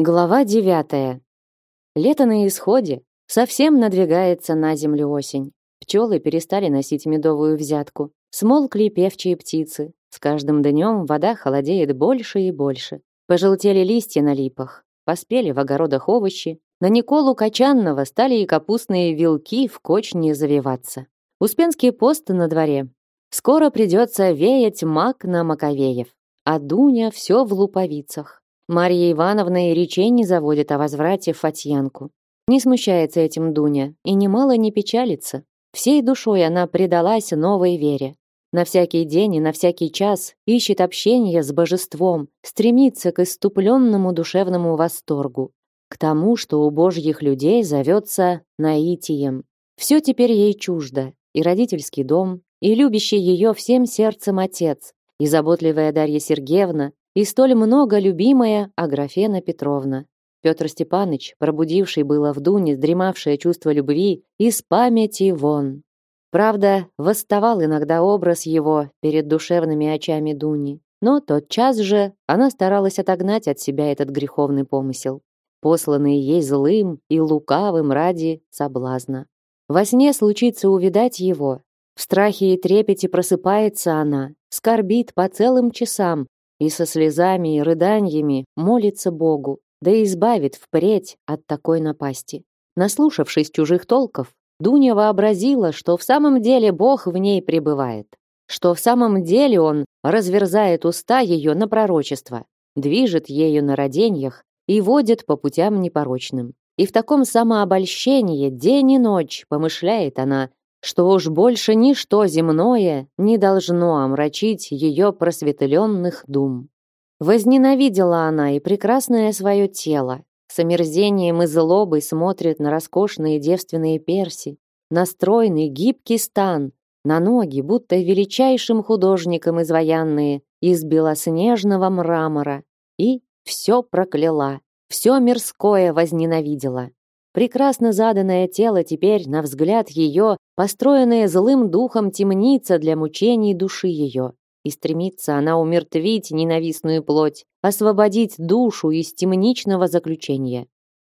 Глава девятая. Лето на исходе. Совсем надвигается на землю осень. Пчелы перестали носить медовую взятку. Смолкли певчие птицы. С каждым днем вода холодеет больше и больше. Пожелтели листья на липах. Поспели в огородах овощи. На Николу Качанного стали и капустные вилки в кочне завиваться. Успенский пост на дворе. Скоро придется веять мак на маковеев. А Дуня все в луповицах. Марья Ивановна и речей не заводит о возврате Фатьянку. Не смущается этим Дуня и немало не печалится. Всей душой она предалась новой вере. На всякий день и на всякий час ищет общения с божеством, стремится к иступленному душевному восторгу, к тому, что у божьих людей зовется наитием. Все теперь ей чуждо, и родительский дом, и любящий ее всем сердцем отец, и заботливая Дарья Сергеевна, и столь много любимая Аграфена Петровна. Петр Степанович, пробудивший было в Дуне дремавшее чувство любви, из памяти вон. Правда, восставал иногда образ его перед душевными очами Дуни, но тотчас же она старалась отогнать от себя этот греховный помысел, посланный ей злым и лукавым ради соблазна. Во сне случится увидать его. В страхе и трепете просыпается она, скорбит по целым часам, и со слезами и рыданиями молится Богу, да избавит впредь от такой напасти. Наслушавшись чужих толков, Дуня вообразила, что в самом деле Бог в ней пребывает, что в самом деле Он разверзает уста ее на пророчество, движет ею на роденьях и водит по путям непорочным. И в таком самообольщении день и ночь помышляет она, что уж больше ничто земное не должно омрачить ее просветленных дум. Возненавидела она и прекрасное свое тело, с омерзением и злобой смотрит на роскошные девственные перси, на стройный гибкий стан, на ноги, будто величайшим художником изваянные из белоснежного мрамора, и все прокляла, все мирское возненавидела. Прекрасно заданное тело теперь, на взгляд ее, построенная злым духом темница для мучений души ее. И стремится она умертвить ненавистную плоть, освободить душу из темничного заключения.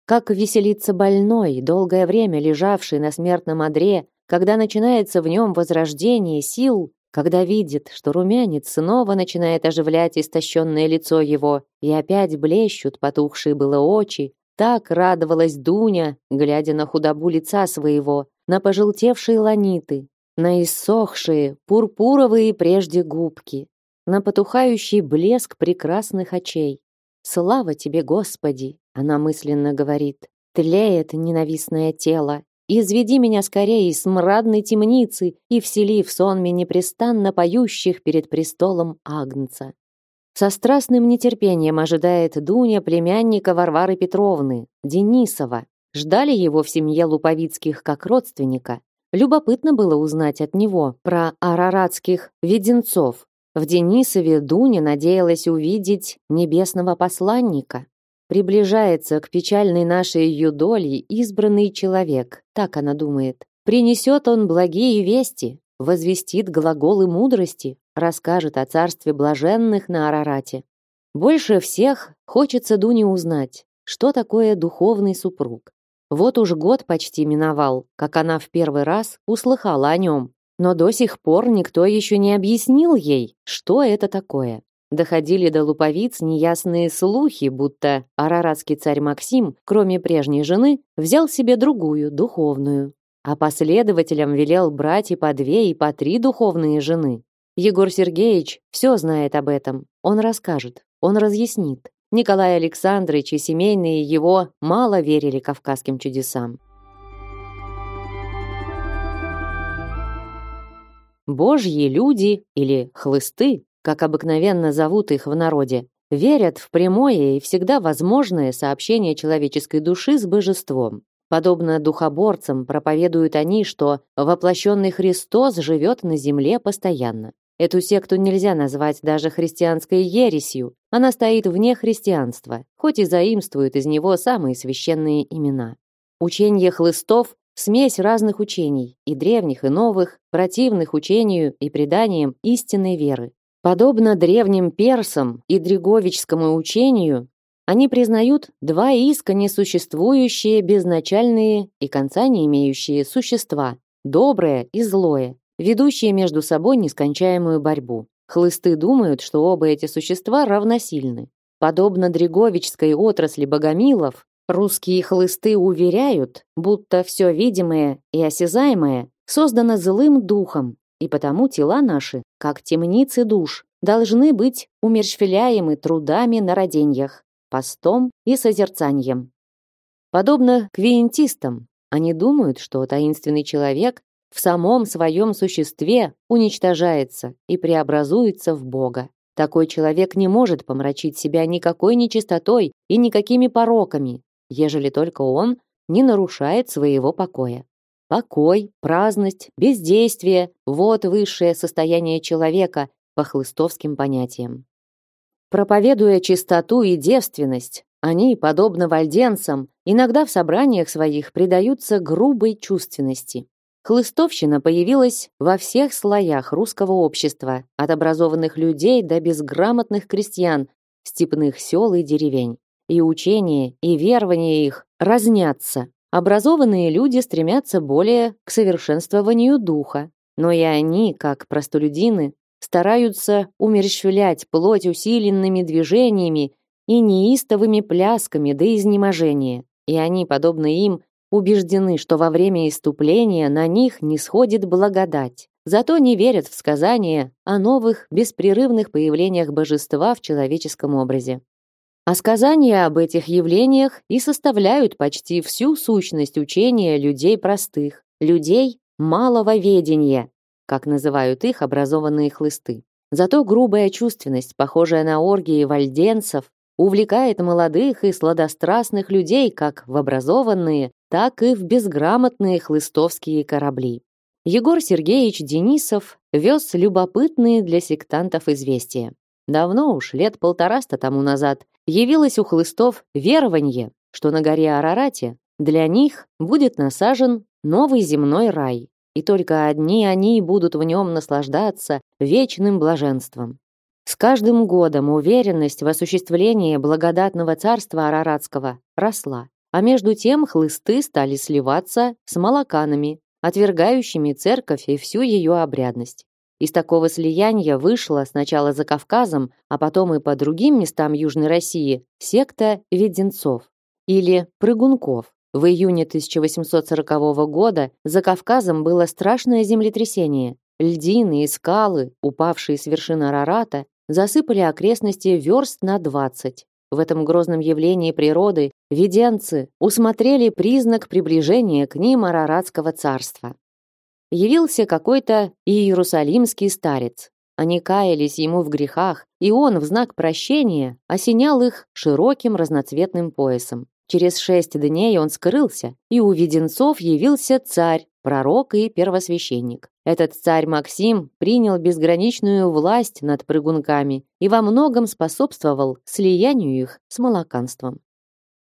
Как веселится больной, долгое время лежавший на смертном одре, когда начинается в нем возрождение сил, когда видит, что румянец снова начинает оживлять истощенное лицо его, и опять блещут потухшие было очи, так радовалась Дуня, глядя на худобу лица своего, на пожелтевшие ланиты, на иссохшие, пурпуровые прежде губки, на потухающий блеск прекрасных очей. «Слава тебе, Господи!» — она мысленно говорит. «Тлеет ненавистное тело. Изведи меня скорее из смрадной темницы и всели в сонме непрестанно поющих перед престолом Агнца». Со страстным нетерпением ожидает Дуня племянника Варвары Петровны, Денисова. Ждали его в семье Луповицких как родственника. Любопытно было узнать от него про араратских веденцов. В Денисове Дуня надеялась увидеть небесного посланника. Приближается к печальной нашей ее доле избранный человек, так она думает. Принесет он благие вести, возвестит глаголы мудрости, расскажет о царстве блаженных на Арарате. Больше всех хочется Дуне узнать, что такое духовный супруг. Вот уж год почти миновал, как она в первый раз услыхала о нем, но до сих пор никто еще не объяснил ей, что это такое. Доходили до луповиц неясные слухи, будто араратский царь Максим, кроме прежней жены, взял себе другую, духовную. А последователям велел брать и по две, и по три духовные жены. Егор Сергеевич все знает об этом. Он расскажет, он разъяснит. Николай Александрович и семейные его мало верили кавказским чудесам. Божьи люди или хлысты, как обыкновенно зовут их в народе, верят в прямое и всегда возможное сообщение человеческой души с божеством. Подобно духоборцам проповедуют они, что воплощенный Христос живет на земле постоянно. Эту секту нельзя назвать даже христианской ересью. Она стоит вне христианства, хоть и заимствует из него самые священные имена. Учение хлыстов – смесь разных учений, и древних, и новых, противных учению и преданиям истинной веры. Подобно древним персам и дреговичскому учению, Они признают два искренне существующие безначальные и конца не имеющие существа, доброе и злое, ведущие между собой нескончаемую борьбу. Хлысты думают, что оба эти существа равносильны. Подобно Дреговичской отрасли богомилов, русские хлысты уверяют, будто все видимое и осязаемое создано злым духом, и потому тела наши, как темницы душ, должны быть умерщвляемы трудами на роденьях, постом и созерцанием. Подобно квиентистам, они думают, что таинственный человек в самом своем существе уничтожается и преобразуется в Бога. Такой человек не может помрачить себя никакой нечистотой и никакими пороками, ежели только он не нарушает своего покоя. Покой, праздность, бездействие – вот высшее состояние человека по хлыстовским понятиям. Проповедуя чистоту и девственность, они, подобно вальденцам, иногда в собраниях своих предаются грубой чувственности. Хлыстовщина появилась во всех слоях русского общества, от образованных людей до безграмотных крестьян, степных сел и деревень. И учение, и верование их разнятся. Образованные люди стремятся более к совершенствованию духа, но и они, как простолюдины, стараются умерщвлять плоть усиленными движениями и неистовыми плясками до изнеможения. И они, подобно им, убеждены, что во время иступления на них не сходит благодать. Зато не верят в сказания о новых беспрерывных появлениях божества в человеческом образе. А сказания об этих явлениях и составляют почти всю сущность учения людей простых, людей малого ведения, как называют их образованные хлысты. Зато грубая чувственность, похожая на оргии вальденцев, увлекает молодых и сладострастных людей как в образованные, так и в безграмотные хлыстовские корабли. Егор Сергеевич Денисов вез любопытные для сектантов известия. Давно уж, лет полтораста тому назад, явилось у хлыстов верование, что на горе Арарате для них будет насажен новый земной рай, и только одни они будут в нем наслаждаться вечным блаженством. С каждым годом уверенность в осуществлении благодатного царства Араратского росла, а между тем хлысты стали сливаться с молоканами, отвергающими церковь и всю ее обрядность. Из такого слияния вышла сначала за Кавказом, а потом и по другим местам Южной России секта Веденцов или Прыгунков. В июне 1840 года за Кавказом было страшное землетрясение. Льдины и скалы, упавшие с вершины Арарата, засыпали окрестности верст на 20. В этом грозном явлении природы виденцы усмотрели признак приближения к ним Араратского царства. Явился какой-то иерусалимский старец. Они каялись ему в грехах, и он в знак прощения осенял их широким разноцветным поясом. Через шесть дней он скрылся, и у Веденцов явился царь, пророк и первосвященник. Этот царь Максим принял безграничную власть над прыгунками и во многом способствовал слиянию их с молоканством.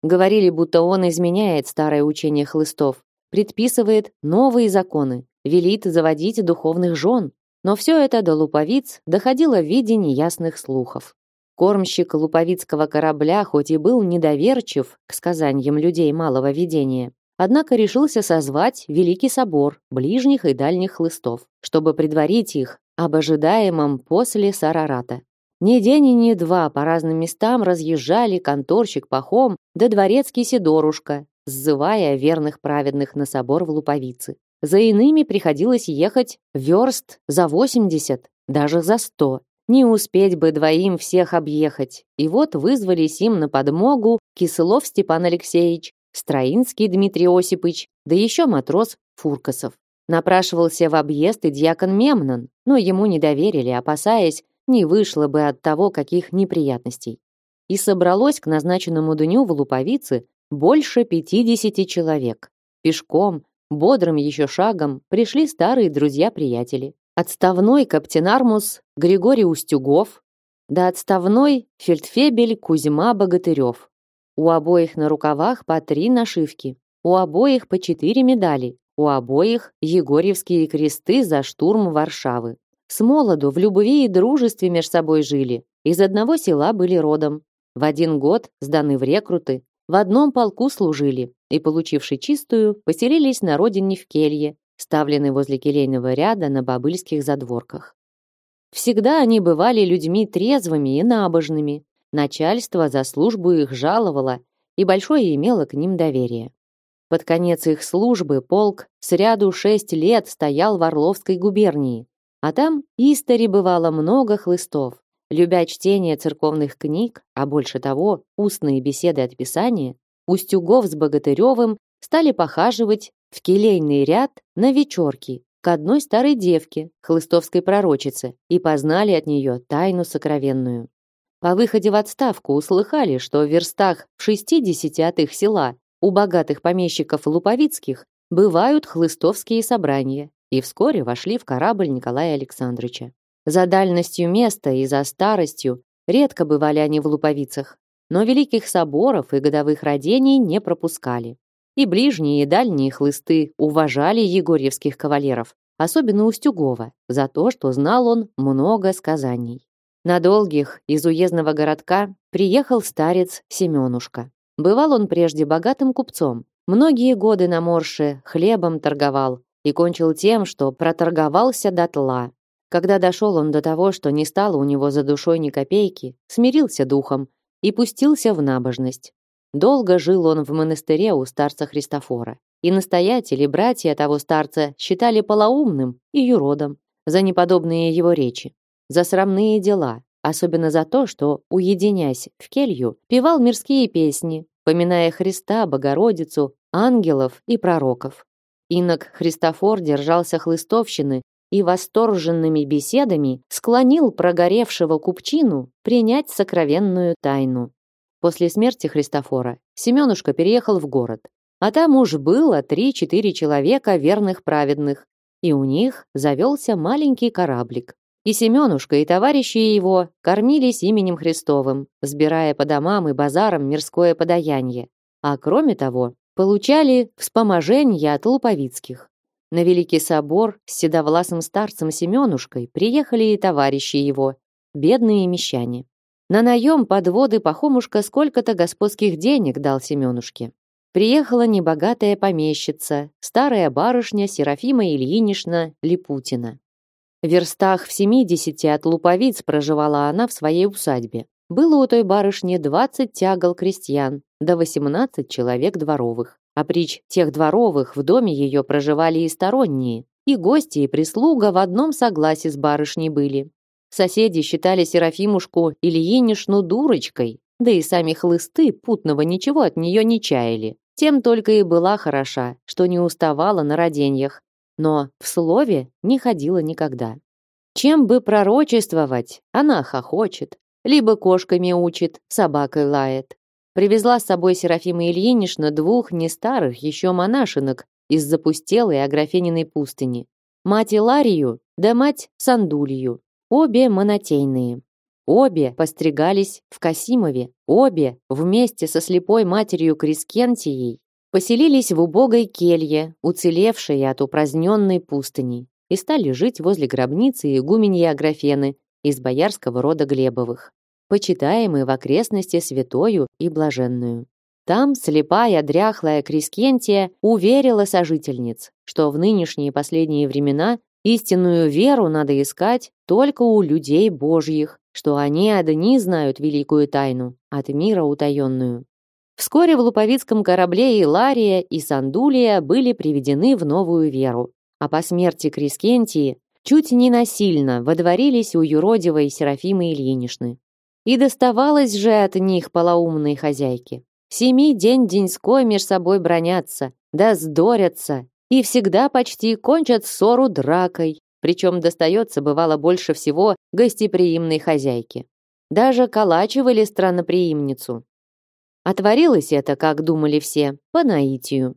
Говорили, будто он изменяет старое учение хлыстов, предписывает новые законы, велит заводить духовных жен. Но все это до луповиц доходило в виде неясных слухов. Кормщик луповицкого корабля хоть и был недоверчив к сказаниям людей малого видения, однако решился созвать Великий собор ближних и дальних хлыстов, чтобы предварить их об ожидаемом после Сарарата. Ни день и ни два по разным местам разъезжали конторщик Пахом да дворецкий Сидорушка, сзывая верных праведных на собор в Луповицы. За иными приходилось ехать верст за 80, даже за 100. Не успеть бы двоим всех объехать. И вот вызвались им на подмогу Киселов Степан Алексеевич, Строинский Дмитрий Осипович, да еще матрос Фуркасов. Напрашивался в объезд и дьякон Мемнон, но ему не доверили, опасаясь, не вышло бы от того каких неприятностей. И собралось к назначенному дню в Луповице больше 50 человек. Пешком, бодрым еще шагом пришли старые друзья-приятели. Отставной каптенармус Григорий Устюгов, да отставной фельдфебель Кузьма Богатырев. У обоих на рукавах по три нашивки, у обоих по четыре медали, у обоих Егорьевские кресты за штурм Варшавы. С молоду в любви и дружестве между собой жили, из одного села были родом. в один год сданы в рекруты, в одном полку служили и, получивши чистую, поселились на родине в келье, ставленной возле келейного ряда на бабыльских задворках. Всегда они бывали людьми трезвыми и набожными. Начальство за службу их жаловало и большое имело к ним доверие. Под конец их службы полк с ряду шесть лет стоял в Орловской губернии, а там истори бывало много хлыстов. Любя чтение церковных книг, а больше того, устные беседы от Писания, Устюгов с Богатыревым стали похаживать в келейный ряд на вечерки к одной старой девке, хлыстовской пророчице, и познали от нее тайну сокровенную. По выходе в отставку услыхали, что в верстах в шестидесяти от их села у богатых помещиков Луповицких бывают хлыстовские собрания, и вскоре вошли в корабль Николая Александровича. За дальностью места и за старостью редко бывали они в Луповицах, но великих соборов и годовых родений не пропускали. И ближние, и дальние хлысты уважали егорьевских кавалеров, особенно Устюгова, за то, что знал он много сказаний. На долгих из уездного городка приехал старец Семенушка. Бывал он прежде богатым купцом, многие годы на Морше хлебом торговал и кончил тем, что проторговался дотла, когда дошел он до того, что не стало у него за душой ни копейки, смирился духом и пустился в набожность. Долго жил он в монастыре у старца Христофора. И настоятели, братья того старца считали полоумным и юродом за неподобные его речи, за срамные дела, особенно за то, что, уединясь в келью, певал мирские песни, поминая Христа, Богородицу, ангелов и пророков. Инок Христофор держался хлыстовщины и восторженными беседами склонил прогоревшего купчину принять сокровенную тайну. После смерти Христофора Семенушка переехал в город, а там уж было три-четыре человека верных праведных, и у них завелся маленький кораблик. И Семенушка, и товарищи его кормились именем Христовым, сбирая по домам и базарам мирское подаяние. А кроме того, получали вспоможенье от луповицких. На Великий собор с седовласым старцем Семенушкой приехали и товарищи его, бедные мещане. На наем подводы Пахомушка сколько-то господских денег дал Семенушке. Приехала небогатая помещица, старая барышня Серафима Ильинична Липутина. В верстах в семидесяти от луповиц проживала она в своей усадьбе. Было у той барышни двадцать тягол крестьян, да восемнадцать человек дворовых. А прич тех дворовых в доме ее проживали и сторонние, и гости, и прислуга в одном согласии с барышней были. Соседи считали Серафимушку Ильинишну дурочкой, да и сами хлысты путного ничего от нее не чаяли. Тем только и была хороша, что не уставала на роденьях, но в слове не ходила никогда. Чем бы пророчествовать, она хохочет, либо кошками учит, собакой лает. Привезла с собой Серафима Ильинична двух не старых еще монашинок из запустелой Аграфениной пустыни. Мать Иларию да мать Сандулью, обе монотейные. Обе постригались в Касимове, обе вместе со слепой матерью Крискентией поселились в убогой келье, уцелевшей от упраздненной пустыни, и стали жить возле гробницы игуменьи Аграфены из боярского рода Глебовых почитаемый в окрестности святою и блаженную. Там слепая, дряхлая Крискентия уверила сожительниц, что в нынешние последние времена истинную веру надо искать только у людей божьих, что они одни знают великую тайну, от мира утаенную. Вскоре в Луповицком корабле и Лария, и Сандулия были приведены в новую веру, а по смерти Крискентии чуть не насильно водворились у юродивой Серафимы Ильинишны. И доставалось же от них полоумной хозяйке. Семи день-деньской меж собой бронятся, да сдорятся, и всегда почти кончат ссору дракой, причем достается бывало больше всего гостеприимной хозяйке. Даже калачивали странноприимницу. Отворилось это, как думали все, по наитию.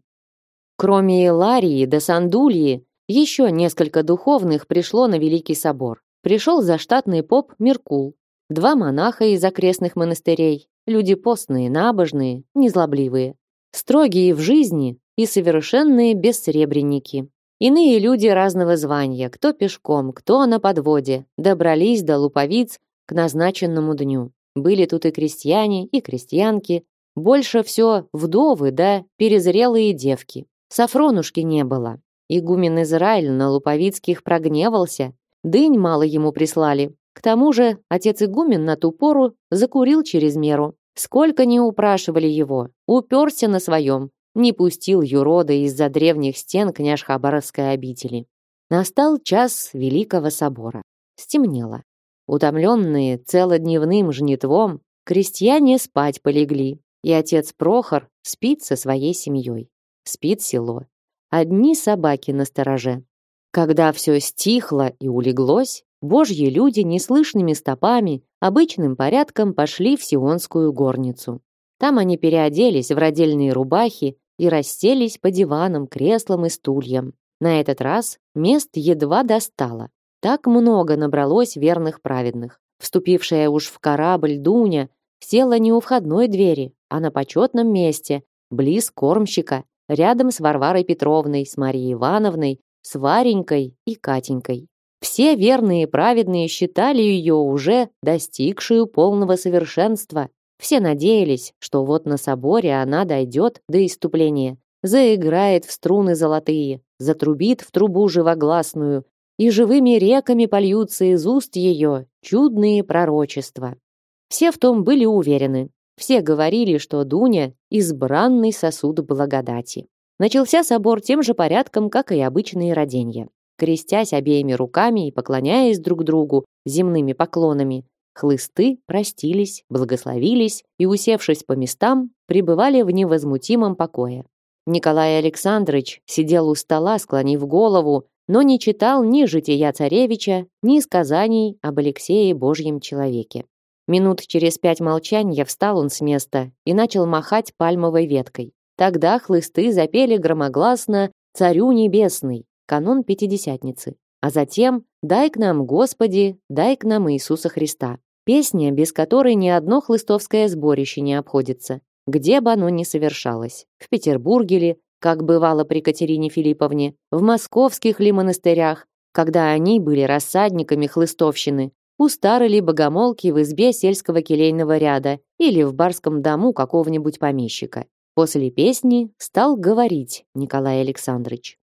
Кроме Иларии да Сандулии, еще несколько духовных пришло на Великий собор. Пришел заштатный поп Меркул, Два монаха из окрестных монастырей, люди постные, набожные, незлобливые, строгие в жизни и совершенные бессребреники. Иные люди разного звания, кто пешком, кто на подводе, добрались до луповиц к назначенному дню. Были тут и крестьяне, и крестьянки, больше все вдовы да перезрелые девки. Сафронушки не было. Игумен Израиль на Луповицких прогневался, дынь мало ему прислали. К тому же отец игумен на ту пору закурил через меру. Сколько не упрашивали его, уперся на своем, не пустил юрода из-за древних стен княж Хабаровской обители. Настал час Великого собора. Стемнело. Утомленные целодневным жнитвом, крестьяне спать полегли, и отец Прохор спит со своей семьей. Спит село. Одни собаки на стороже. Когда все стихло и улеглось, божьи люди неслышными стопами, обычным порядком пошли в Сионскую горницу. Там они переоделись в родельные рубахи и расселись по диванам, креслам и стульям. На этот раз мест едва достало. Так много набралось верных праведных. Вступившая уж в корабль Дуня села не у входной двери, а на почетном месте, близ кормщика, рядом с Варварой Петровной, с Марией Ивановной, с Варенькой и Катенькой. Все верные и праведные считали ее уже достигшую полного совершенства. Все надеялись, что вот на соборе она дойдет до иступления, заиграет в струны золотые, затрубит в трубу живогласную, и живыми реками польются из уст ее чудные пророчества. Все в том были уверены. Все говорили, что Дуня – избранный сосуд благодати. Начался собор тем же порядком, как и обычные роденья. Крестясь обеими руками и поклоняясь друг другу земными поклонами, хлысты простились, благословились и, усевшись по местам, пребывали в невозмутимом покое. Николай Александрович сидел у стола, склонив голову, но не читал ни жития царевича, ни сказаний об Алексее Божьем человеке. Минут через пять молчания встал он с места и начал махать пальмовой веткой. Тогда хлысты запели громогласно «Царю небесный», канон Пятидесятницы. А затем «Дай к нам, Господи, дай к нам Иисуса Христа». Песня, без которой ни одно хлыстовское сборище не обходится, где бы оно ни совершалось. В Петербурге ли, как бывало при Катерине Филипповне, в московских ли монастырях, когда они были рассадниками хлыстовщины, у старой ли богомолки в избе сельского келейного ряда или в барском дому какого-нибудь помещика. После песни стал говорить Николай Александрович.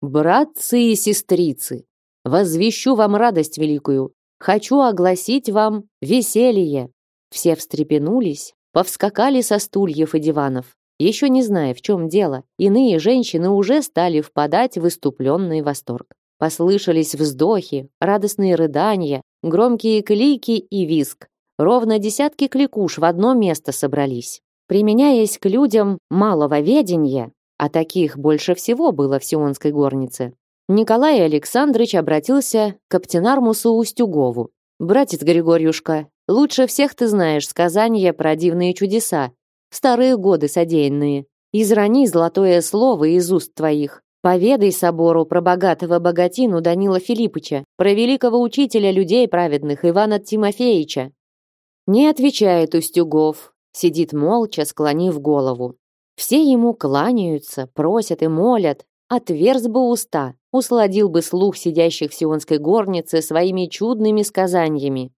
«Братцы и сестрицы, возвещу вам радость великую, хочу огласить вам веселье». Все встрепенулись, повскакали со стульев и диванов, еще не зная, в чем дело, иные женщины уже стали впадать в выступленный восторг. Послышались вздохи, радостные рыдания, громкие клики и визг. Ровно десятки кликуш в одно место собрались. Применяясь к людям малого ведения, а таких больше всего было в Сионской горнице, Николай Александрович обратился к Аптенармусу Устюгову. «Братец Григорьюшка, лучше всех ты знаешь сказания про дивные чудеса, старые годы содеянные. Израни золотое слово из уст твоих, Поведай собору про богатого богатину Данила Филиппыча, про великого учителя людей праведных Ивана Тимофеевича. Не отвечает Устюгов, сидит молча, склонив голову. Все ему кланяются, просят и молят. Отверз бы уста, усладил бы слух сидящих в сионской горнице своими чудными сказаниями.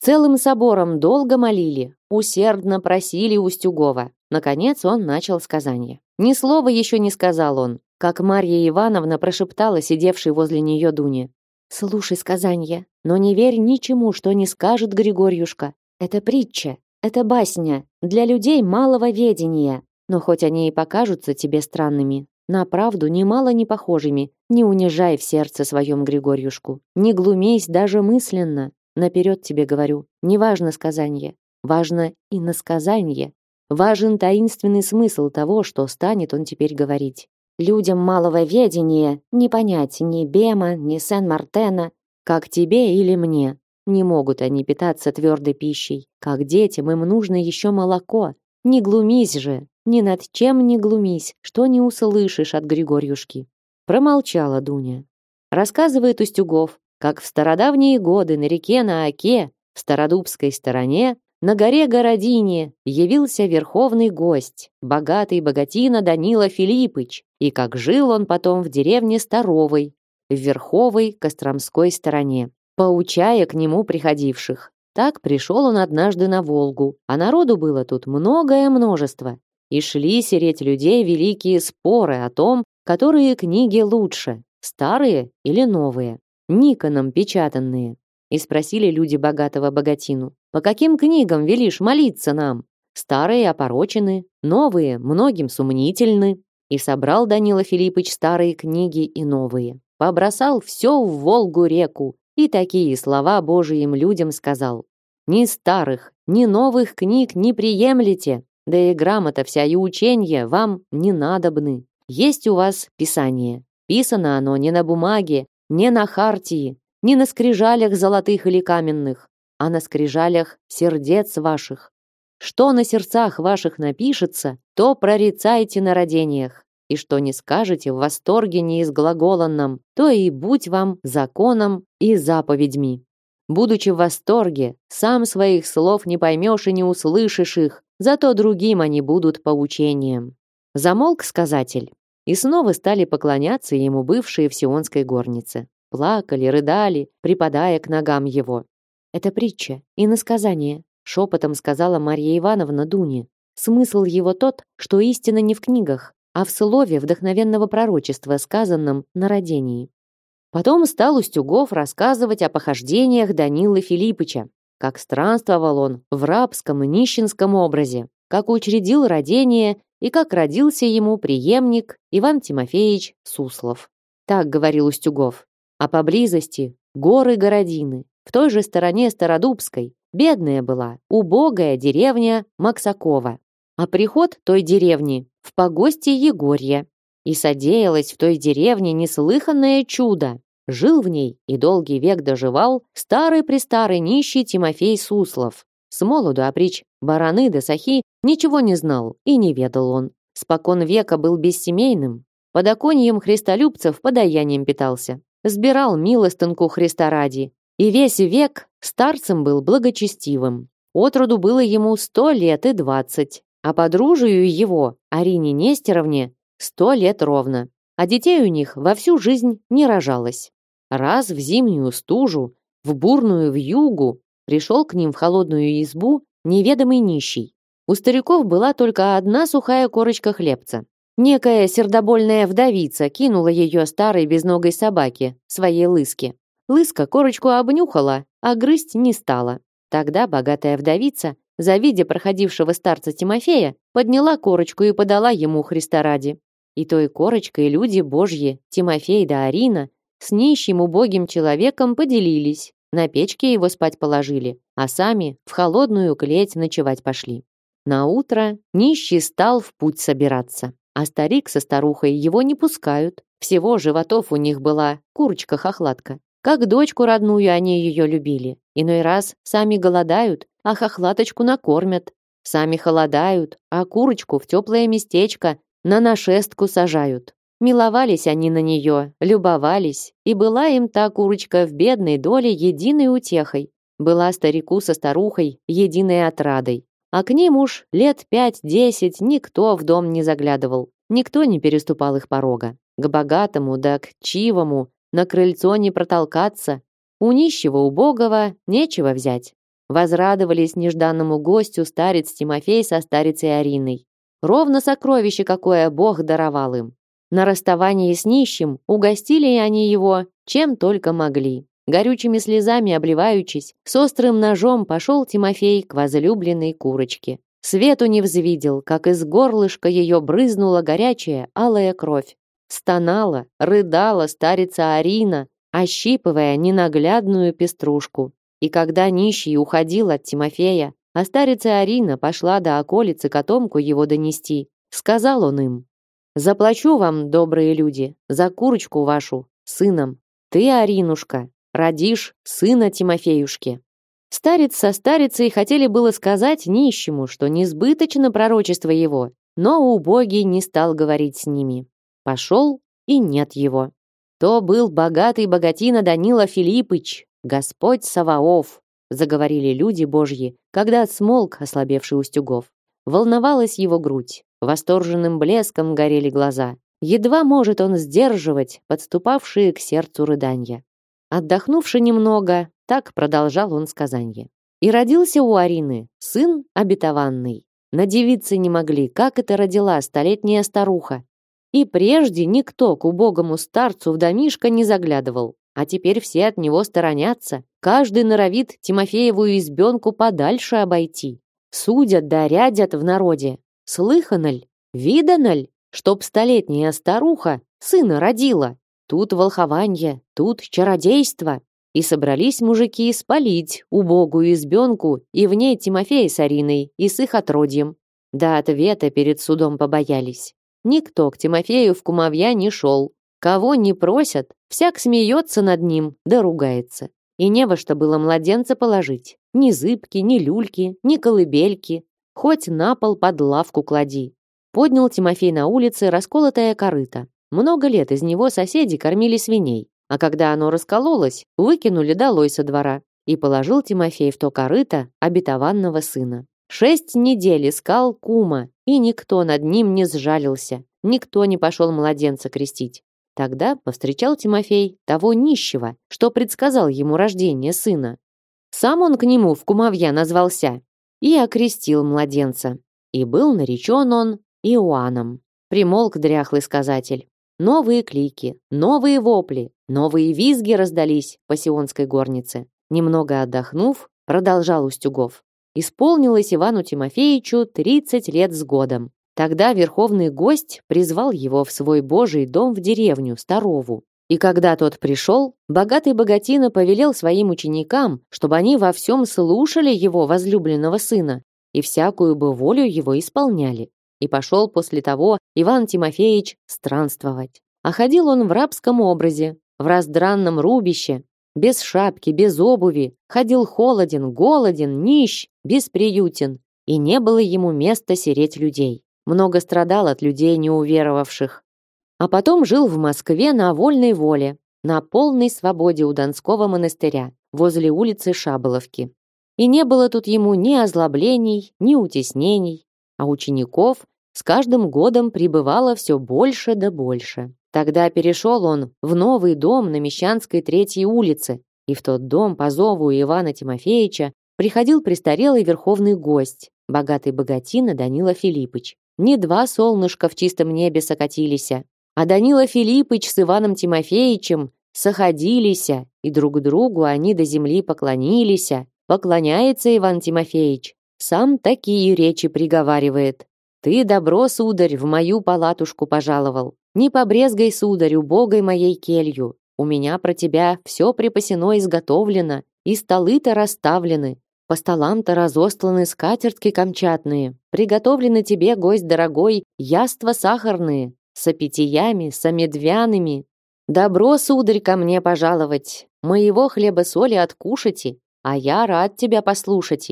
Целым собором долго молили, усердно просили Устюгова. Наконец он начал сказание. Ни слова еще не сказал он, как Марья Ивановна прошептала сидевшей возле нее Дуне. «Слушай сказанье, но не верь ничему, что не скажет Григорьюшка. Это притча, это басня, для людей малого ведения. Но хоть они и покажутся тебе странными, на правду немало не похожими, не унижай в сердце своем Григорьюшку, не глумейся даже мысленно. Наперед тебе говорю, не важно сказанье, важно и насказанье. Важен таинственный смысл того, что станет он теперь говорить. Людям малого ведения не понять ни Бема, ни Сен-Мартена, как тебе или мне. Не могут они питаться твердой пищей. Как детям им нужно еще молоко. Не глумись же, ни над чем не глумись, что не услышишь от Григорьюшки. Промолчала Дуня. Рассказывает Устюгов, как в стародавние годы на реке Нааке, в Стародубской стороне, на горе Городине явился верховный гость, богатый богатина Данила Филиппыч, и как жил он потом в деревне Старовой, в Верховой Костромской стороне, поучая к нему приходивших. Так пришел он однажды на Волгу, а народу было тут многое множество. И шли сереть людей великие споры о том, которые книги лучше, старые или новые, Никоном печатанные. И спросили люди богатого богатину, по каким книгам велишь молиться нам? Старые опорочены, новые многим сумнительны. И собрал Данила Филиппович старые книги и новые. Побросал все в Волгу-реку, и такие слова Божиим людям сказал. «Ни старых, ни новых книг не приемлете, да и грамота вся и ученье вам не надобны. Есть у вас Писание. Писано оно не на бумаге, не на хартии, не на скрижалях золотых или каменных, а на скрижалях сердец ваших. Что на сердцах ваших напишется, то прорицайте на родениях и что не скажете в восторге неизглаголанном, то и будь вам законом и заповедьми. Будучи в восторге, сам своих слов не поймешь и не услышишь их, зато другим они будут поучением. Замолк сказатель, и снова стали поклоняться ему бывшие в Сионской горнице. Плакали, рыдали, припадая к ногам его. «Это притча и насказание», — шепотом сказала Марья Ивановна Дуне. Смысл его тот, что истина не в книгах, а в слове вдохновенного пророчества, сказанном на родении. Потом стал Устюгов рассказывать о похождениях Данилы Филиппыча, как странствовал он в рабском и нищенском образе, как учредил родение и как родился ему преемник Иван Тимофеевич Суслов. Так говорил Устюгов. А поблизости горы Городины, в той же стороне Стародубской, бедная была, убогая деревня Максакова. А приход той деревни в погосте Егорья. И содеялось в той деревне неслыханное чудо. Жил в ней и долгий век доживал старый-престарый нищий Тимофей Суслов. С молоду опричь бараны да сахи ничего не знал и не ведал он. Спокон века был бессемейным. Под оконьем христолюбцев подаянием питался. Сбирал милостынку Христа ради. И весь век старцем был благочестивым. Отроду было ему сто лет и двадцать а подружию его, Арине Нестеровне, сто лет ровно, а детей у них во всю жизнь не рожалось. Раз в зимнюю стужу, в бурную вьюгу, пришел к ним в холодную избу неведомый нищий. У стариков была только одна сухая корочка хлебца. Некая сердобольная вдовица кинула ее старой безногой собаке, своей лыске. Лыска корочку обнюхала, а грызть не стала. Тогда богатая вдовица завидя проходившего старца Тимофея, подняла корочку и подала ему Христа ради. И той корочкой люди божьи, Тимофей да Арина, с нищим убогим человеком поделились, на печке его спать положили, а сами в холодную клеть ночевать пошли. На утро нищий стал в путь собираться, а старик со старухой его не пускают. Всего животов у них была курочка-хохлатка. Как дочку родную они ее любили. Иной раз сами голодают, а хохлаточку накормят. Сами холодают, а курочку в теплое местечко на нашестку сажают. Миловались они на нее, любовались, и была им та курочка в бедной доле единой утехой. Была старику со старухой единой отрадой. А к ним уж лет пять-десять никто в дом не заглядывал, никто не переступал их порога. К богатому да к чивому на крыльцо не протолкаться, у нищего убогого нечего взять. Возрадовались нежданному гостю старец Тимофей со старицей Ариной. Ровно сокровище какое Бог даровал им. На расставании с нищим угостили они его, чем только могли. Горючими слезами обливаючись, с острым ножом пошел Тимофей к возлюбленной курочке. Свету не взвидел, как из горлышка ее брызнула горячая алая кровь. Стонала, рыдала старица Арина, ощипывая ненаглядную пеструшку. И когда нищий уходил от Тимофея, а старица Арина пошла до околицы котомку его донести, сказал он им, «Заплачу вам, добрые люди, за курочку вашу, сыном. Ты, Аринушка, родишь сына Тимофеюшки». Старец со старицей хотели было сказать нищему, что несбыточно пророчество его, но убогий не стал говорить с ними. Пошел, и нет его. То был богатый богатина Данила Филиппыч, Господь Саваоф, заговорили люди божьи, когда смолк ослабевший Устюгов. Волновалась его грудь, восторженным блеском горели глаза. Едва может он сдерживать подступавшие к сердцу рыдания. Отдохнувши немного, так продолжал он сказанье. И родился у Арины сын обетованный. Надевиться не могли, как это родила столетняя старуха. И прежде никто к убогому старцу в домишко не заглядывал, а теперь все от него сторонятся. Каждый норовит Тимофееву избенку подальше обойти. Судят да рядят в народе. Слыханаль, виданаль, чтоб столетняя старуха сына родила. Тут волхованье, тут чародейство. И собрались мужики спалить убогую избенку и в ней Тимофея с Ариной и с их отродьем. Да ответа перед судом побоялись. Никто к Тимофею в кумовья не шел. Кого не просят, всяк смеется над ним, да ругается. И не во что было младенца положить. Ни зыбки, ни люльки, ни колыбельки. Хоть на пол под лавку клади. Поднял Тимофей на улице расколотое корыто. Много лет из него соседи кормили свиней. А когда оно раскололось, выкинули долой со двора. И положил Тимофей в то корыто обетованного сына. Шесть недель искал кума, и никто над ним не сжалился. Никто не пошел младенца крестить. Тогда повстречал Тимофей того нищего, что предсказал ему рождение сына. Сам он к нему в кумовья назвался и окрестил младенца. И был наречен он Иоанном. Примолк дряхлый сказатель. Новые клики, новые вопли, новые визги раздались по сионской горнице. Немного отдохнув, продолжал Устюгов. Исполнилось Ивану Тимофеевичу 30 лет с годом. Тогда верховный гость призвал его в свой божий дом в деревню, Старову. И когда тот пришел, богатый богатина повелел своим ученикам, чтобы они во всем слушали его возлюбленного сына и всякую бы волю его исполняли. И пошел после того Иван Тимофеевич странствовать. А ходил он в рабском образе, в раздранном рубище, без шапки, без обуви, ходил холоден, голоден, нищ, бесприютен, и не было ему места сереть людей. Много страдал от людей неуверовавших. А потом жил в Москве на вольной воле, на полной свободе у Донского монастыря, возле улицы Шаболовки. И не было тут ему ни озлоблений, ни утеснений, а учеников с каждым годом прибывало все больше да больше. Тогда перешел он в новый дом на Мещанской третьей улице, и в тот дом по зову Ивана Тимофеевича приходил престарелый верховный гость, богатый богатина Данила Филиппыч. Не два солнышка в чистом небе сокатились, а Данила Филиппыч с Иваном Тимофеевичем соходились, и друг другу они до земли поклонились. Поклоняется Иван Тимофеевич, сам такие речи приговаривает. Ты добро, сударь, в мою палатушку пожаловал. Не побрезгай, сударь, убогой моей келью. У меня про тебя все припасено изготовлено, и столы-то расставлены, по столам-то разосланы скатертки камчатные. Приготовлены тебе, гость дорогой, яства сахарные, с аппетиями, с медвяными. Добро, сударь, ко мне пожаловать. Моего хлеба-соли откушайте, а я рад тебя послушать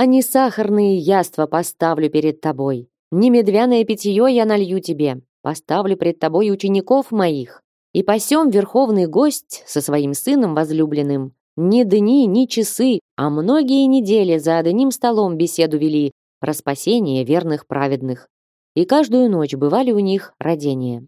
а не сахарные яства поставлю перед тобой. Не медвяное питье я налью тебе, поставлю пред тобой учеников моих. И посем верховный гость со своим сыном возлюбленным ни дни, ни часы, а многие недели за одним столом беседу вели про спасение верных праведных. И каждую ночь бывали у них родения.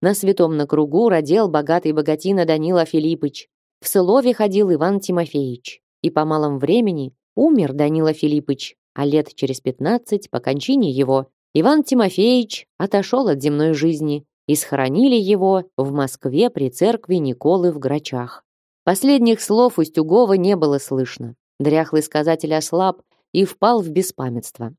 На святом на кругу родил богатый богатина Данила Филиппыч. В Сылове ходил Иван Тимофеевич. И по малом времени Умер Данила Филиппыч, а лет через пятнадцать по кончине его Иван Тимофеевич отошел от земной жизни и схоронили его в Москве при церкви Николы в Грачах. Последних слов Устюгова не было слышно. Дряхлый сказатель ослаб и впал в беспамятство.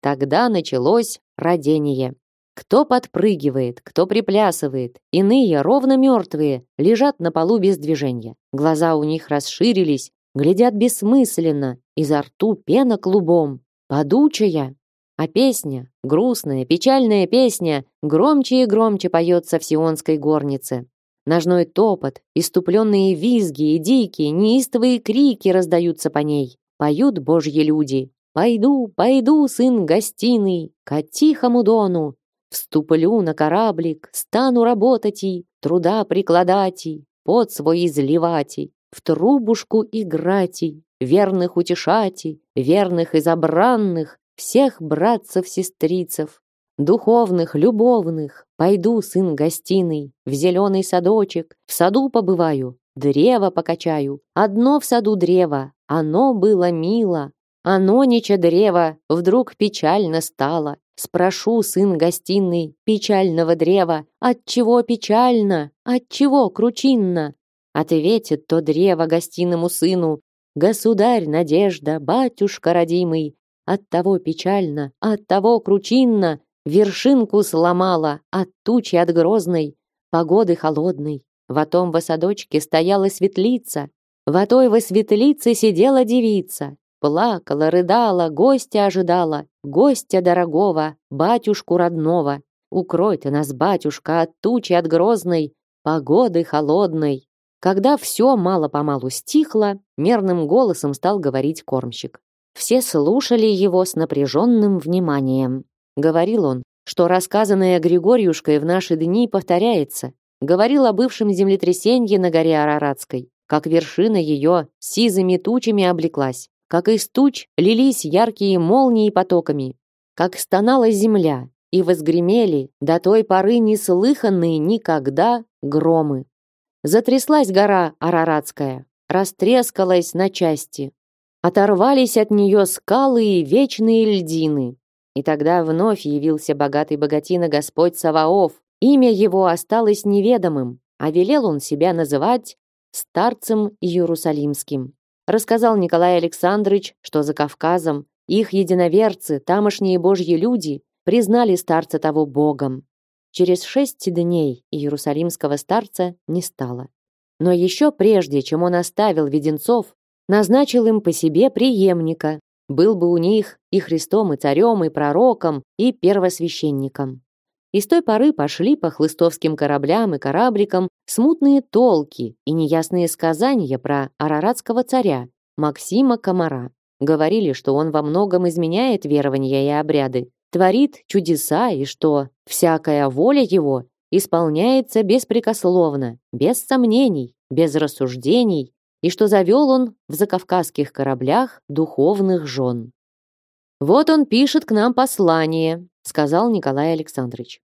Тогда началось родение. Кто подпрыгивает, кто приплясывает, иные, ровно мертвые, лежат на полу без движения. Глаза у них расширились, глядят бессмысленно, изо рту пена клубом, подучая. А песня, грустная, печальная песня, громче и громче поется в сионской горнице. Ножной топот, иступленные визги и дикие, неистовые крики раздаются по ней. Поют божьи люди. «Пойду, пойду, сын гостиный, к тихому дону, Вступлю на кораблик, стану работать и, труда прикладать и, пот свой изливать и, в трубушку играти, верных утешати, верных изобранных, всех братцев-сестрицев, духовных, любовных. Пойду, сын гостиный, в зеленый садочек, в саду побываю, древо покачаю. Одно в саду древо, оно было мило. Оно ниче древо вдруг печально стало. Спрошу, сын гостиный, печального древа, от чего печально, от чего кручинно? Ответит то древо гостиному сыну, государь надежда, батюшка родимый, от того печально, от того кручинно, вершинку сломала от тучи от грозной, погоды холодной. В том во садочке стояла светлица, в той во светлице сидела девица, плакала, рыдала, гостя ожидала, гостя дорогого, батюшку родного. Укрой нас, батюшка, от тучи от грозной, погоды холодной. Когда все мало-помалу стихло, мерным голосом стал говорить кормщик. Все слушали его с напряженным вниманием. Говорил он, что рассказанное Григорьюшкой в наши дни повторяется. Говорил о бывшем землетрясении на горе Араратской, как вершина ее сизыми тучами облеклась, как из туч лились яркие молнии потоками, как стонала земля, и возгремели до той поры неслыханные никогда громы. Затряслась гора Араратская, растрескалась на части. Оторвались от нее скалы и вечные льдины. И тогда вновь явился богатый богатина Господь Саваоф. Имя его осталось неведомым, а велел он себя называть старцем Иерусалимским. Рассказал Николай Александрович, что за Кавказом их единоверцы, тамошние божьи люди, признали старца того богом. Через шесть дней иерусалимского старца не стало. Но еще прежде, чем он оставил веденцов, назначил им по себе преемника. Был бы у них и Христом, и царем, и пророком, и первосвященником. И с той поры пошли по хлыстовским кораблям и корабликам смутные толки и неясные сказания про араратского царя Максима Комара. Говорили, что он во многом изменяет верования и обряды, творит чудеса и что всякая воля его исполняется беспрекословно, без сомнений, без рассуждений, и что завел он в закавказских кораблях духовных жен. «Вот он пишет к нам послание», — сказал Николай Александрович.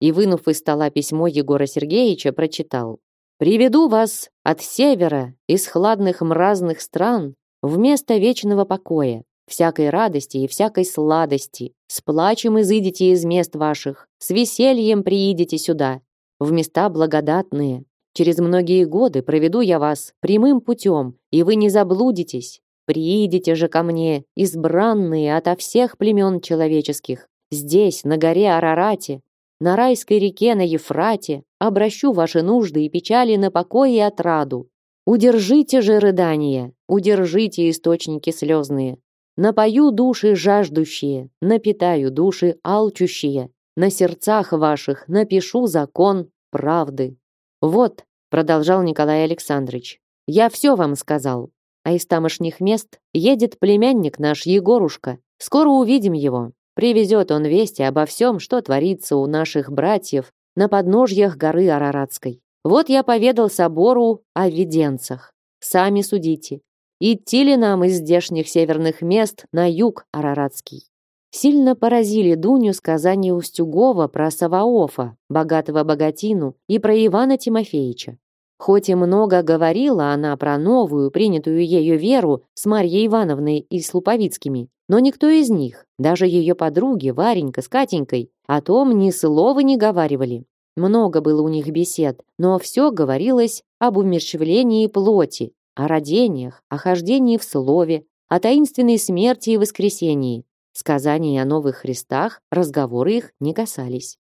И, вынув из стола письмо Егора Сергеевича, прочитал. «Приведу вас от севера, из хладных мразных стран, в место вечного покоя, всякой радости и всякой сладости. С плачем изыдите из мест ваших, с весельем приидите сюда, в места благодатные. Через многие годы проведу я вас прямым путем, и вы не заблудитесь. Приидите же ко мне, избранные ото всех племен человеческих. Здесь, на горе Арарате, на райской реке на Ефрате, обращу ваши нужды и печали на покой и отраду. Удержите же рыдания, удержите источники слезные, Напою души жаждущие, напитаю души алчущие. На сердцах ваших напишу закон правды. Вот, продолжал Николай Александрович, я все вам сказал. А из тамошних мест едет племянник наш Егорушка. Скоро увидим его. Привезет он вести обо всем, что творится у наших братьев на подножьях горы Араратской. Вот я поведал собору о виденцах. Сами судите, Идти ли нам из здешних северных мест на юг Араратский? Сильно поразили Дуню сказания Устюгова про Саваофа, богатого богатину, и про Ивана Тимофеевича. Хоть и много говорила она про новую, принятую ею веру с Марьей Ивановной и с Луповицкими, но никто из них, даже ее подруги Варенька с Катенькой, о том ни слова не говаривали. Много было у них бесед, но все говорилось об умерщвлении плоти, о родениях, о хождении в слове, о таинственной смерти и воскресении. Сказаний о новых Христах, разговоры их не касались.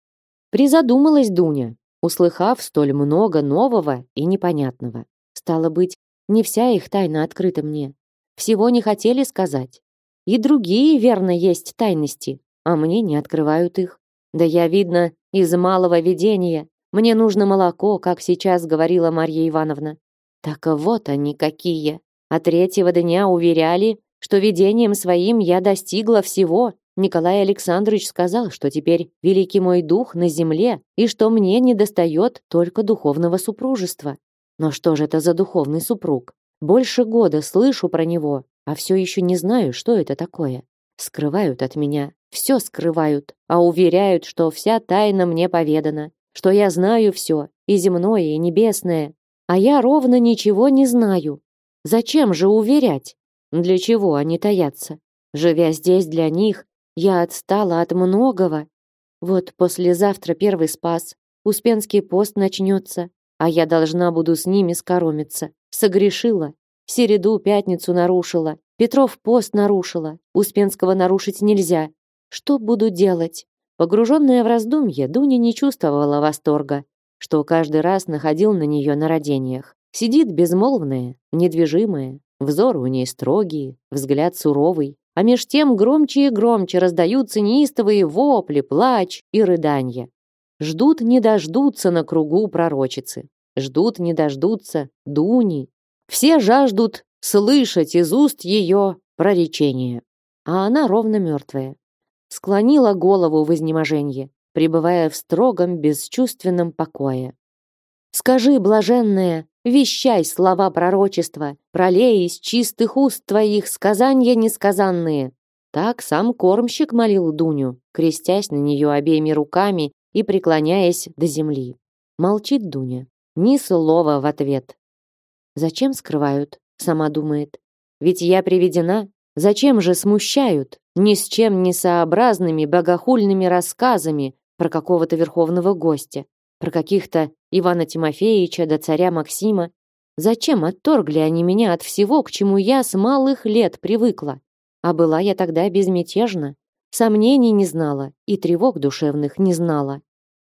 Призадумалась Дуня, услыхав столь много нового и непонятного. Стало быть, не вся их тайна открыта мне. Всего не хотели сказать. И другие, верно, есть тайности, а мне не открывают их. Да я, видно, из малого видения. Мне нужно молоко, как сейчас говорила Марья Ивановна. Так вот они какие. А третьего дня уверяли, что видением своим я достигла всего. Николай Александрович сказал, что теперь великий мой дух на земле и что мне недостает только духовного супружества. Но что же это за духовный супруг? Больше года слышу про него, а все еще не знаю, что это такое. Скрывают от меня, все скрывают, а уверяют, что вся тайна мне поведана, что я знаю все, и земное, и небесное, А я ровно ничего не знаю. Зачем же уверять? Для чего они таятся? Живя здесь для них, я отстала от многого. Вот послезавтра первый спас, Успенский пост начнется, а я должна буду с ними скоромиться. Согрешила, середу, пятницу нарушила, Петров пост нарушила, Успенского нарушить нельзя. Что буду делать? Погруженная в раздумье, Дуня не чувствовала восторга, что каждый раз находил на нее на родениях. Сидит безмолвная, недвижимая, взор у ней строгий, взгляд суровый, а меж тем громче и громче раздаются неистовые вопли, плач и рыдания. Ждут не дождутся на кругу пророчицы. Ждут не дождутся Дуни. Все жаждут слышать из уст ее проречение. А она ровно мертвая. Склонила голову в изнеможенье, пребывая в строгом, бесчувственном покое. «Скажи, блаженная, вещай слова пророчества, пролей из чистых уст твоих сказанья несказанные». Так сам кормщик молил Дуню, крестясь на нее обеими руками и преклоняясь до земли. Молчит Дуня. Ни слова в ответ. Зачем скрывают? Сама думает. Ведь я приведена. Зачем же смущают? Ни с чем не сообразными богохульными рассказами про какого-то верховного гостя, про каких-то Ивана Тимофеевича да царя Максима. Зачем отторгли они меня от всего, к чему я с малых лет привыкла? А была я тогда безмятежна, Сомнений не знала и тревог душевных не знала.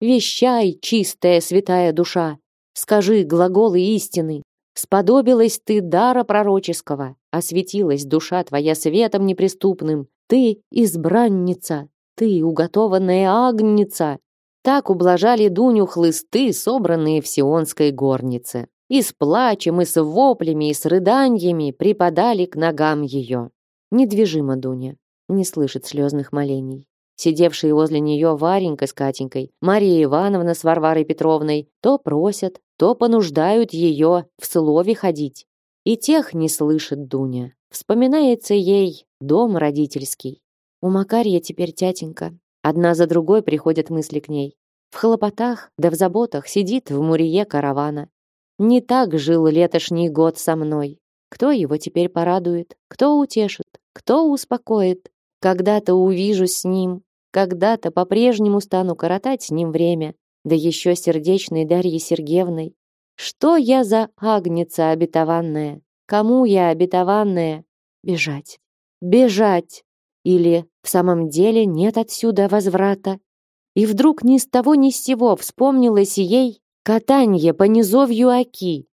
Вещай, чистая святая душа, скажи глаголы истины. Сподобилась ты дара пророческого, осветилась душа твоя светом неприступным. Ты избранница, ты уготованная агнница. Так ублажали Дуню хлысты, собранные в сионской горнице. И с плачем, и с воплями, и с рыданьями припадали к ногам ее. Недвижима Дуня, не слышит слезных молений. Сидевшие возле нее Варенька с Катенькой, Мария Ивановна с Варварой Петровной то просят, то понуждают ее в слове ходить. И тех не слышит Дуня. Вспоминается ей дом родительский. У Макарья теперь тятенька. Одна за другой приходят мысли к ней. В хлопотах да в заботах сидит в мурие каравана. Не так жил летошний год со мной. Кто его теперь порадует? Кто утешит? Кто успокоит? Когда-то увижусь с ним, когда-то по-прежнему стану коротать с ним время, да еще сердечной Дарьей Сергеевной. Что я за агнеца обетованная? Кому я обетованная? Бежать. Бежать. Или в самом деле нет отсюда возврата? И вдруг ни с того ни с сего вспомнилось ей катанье по низовью Оки.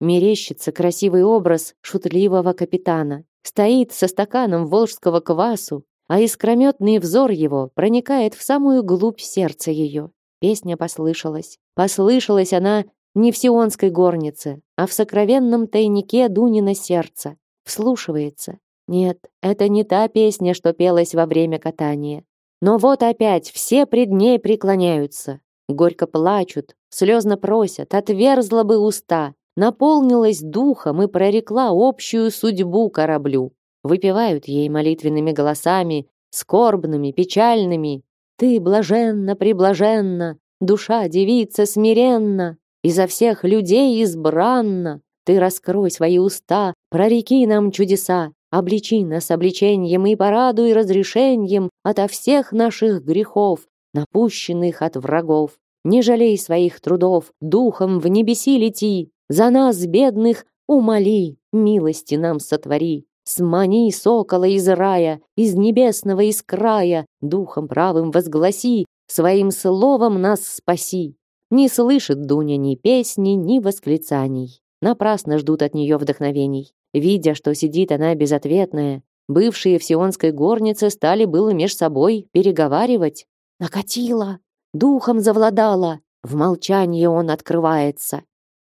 Мерещится красивый образ шутливого капитана. Стоит со стаканом волжского квасу, а искрометный взор его проникает в самую глубь сердца ее. Песня послышалась. Послышалась она не в сионской горнице, а в сокровенном тайнике Дунина сердца. Вслушивается. Нет, это не та песня, что пелась во время катания. Но вот опять все пред ней преклоняются. Горько плачут, слезно просят, отверзла бы уста, наполнилась духом и прорекла общую судьбу кораблю выпивают ей молитвенными голосами, скорбными, печальными. Ты блаженна, приблаженна, душа девица смиренна, изо всех людей избранна. Ты раскрой свои уста, прореки нам чудеса, обличи нас обличением и порадуй разрешением ото всех наших грехов, напущенных от врагов. Не жалей своих трудов, духом в небеси лети, за нас, бедных, умоли, милости нам сотвори. Смани сокола из рая, из небесного из края, духом правым возгласи, своим словом нас спаси. Не слышит Дуня ни песни, ни восклицаний. Напрасно ждут от нее вдохновений. Видя, что сидит она безответная, бывшие в сионской горнице стали было меж собой переговаривать. Накатила, духом завладала, в молчании он открывается.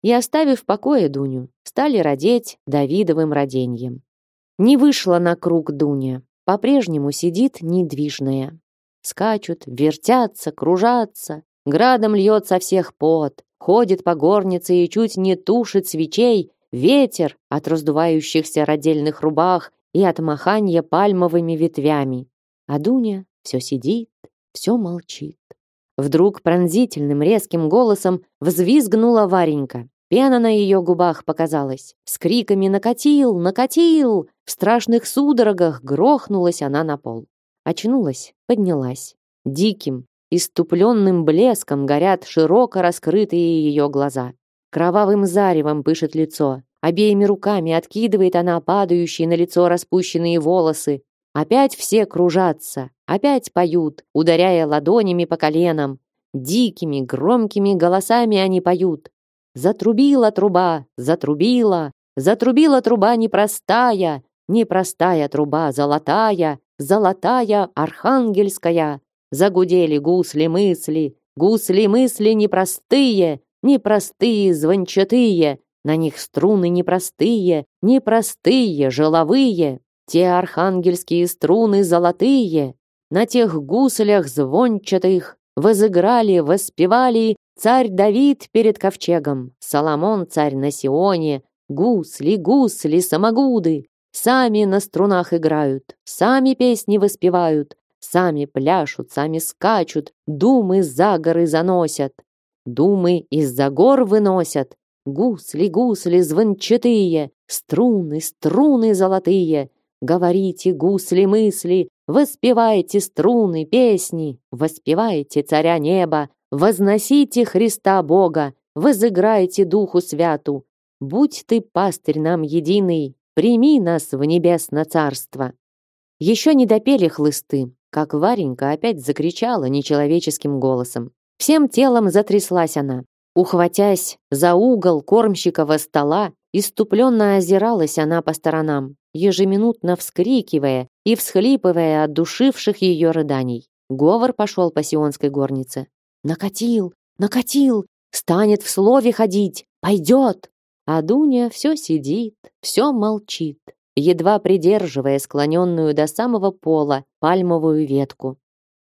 И, оставив в покое Дуню, стали родить Давидовым роденьем. Не вышла на круг Дуня, по-прежнему сидит недвижная. Скачут, вертятся, кружатся, градом льет со всех пот, ходит по горнице и чуть не тушит свечей, ветер от раздувающихся родельных рубах и от маханья пальмовыми ветвями. А Дуня все сидит, все молчит. Вдруг пронзительным резким голосом взвизгнула Варенька. Пена на ее губах показалась. С криками «Накатил! Накатил!» В страшных судорогах грохнулась она на пол. Очнулась, поднялась. Диким, иступленным блеском горят широко раскрытые ее глаза. Кровавым заревом пышет лицо. Обеими руками откидывает она падающие на лицо распущенные волосы. Опять все кружатся, опять поют, ударяя ладонями по коленам. Дикими, громкими голосами они поют. Затрубила труба, затрубила, затрубила труба непростая, непростая труба золотая, золотая архангельская. Загудели гусли мысли, гусли мысли непростые, непростые звончатые, на них струны непростые, непростые, желовые. Те архангельские струны золотые, на тех гуслях звончатых возыграли, воспевали царь Давид перед ковчегом, Соломон царь на Сионе, гусли, гусли, самогуды, сами на струнах играют, сами песни воспевают, сами пляшут, сами скачут, думы за горы заносят. Думы из-за гор выносят, гусли, гусли звончатые, струны, струны золотые. Говорите, гусли мысли, воспевайте струны песни, воспевайте царя неба, возносите Христа Бога, возыграйте Духу Святу. Будь ты пастырь нам единый, прими нас в небесное царство. Еще не допели хлысты, как Варенька опять закричала нечеловеческим голосом. Всем телом затряслась она. Ухватясь за угол кормщикова стола, иступленно озиралась она по сторонам, ежеминутно вскрикивая и всхлипывая от душивших ее рыданий. Говор пошел по сионской горнице. «Накатил! Накатил! Станет в слове ходить! Пойдет!» А Дуня все сидит, все молчит, едва придерживая склоненную до самого пола пальмовую ветку.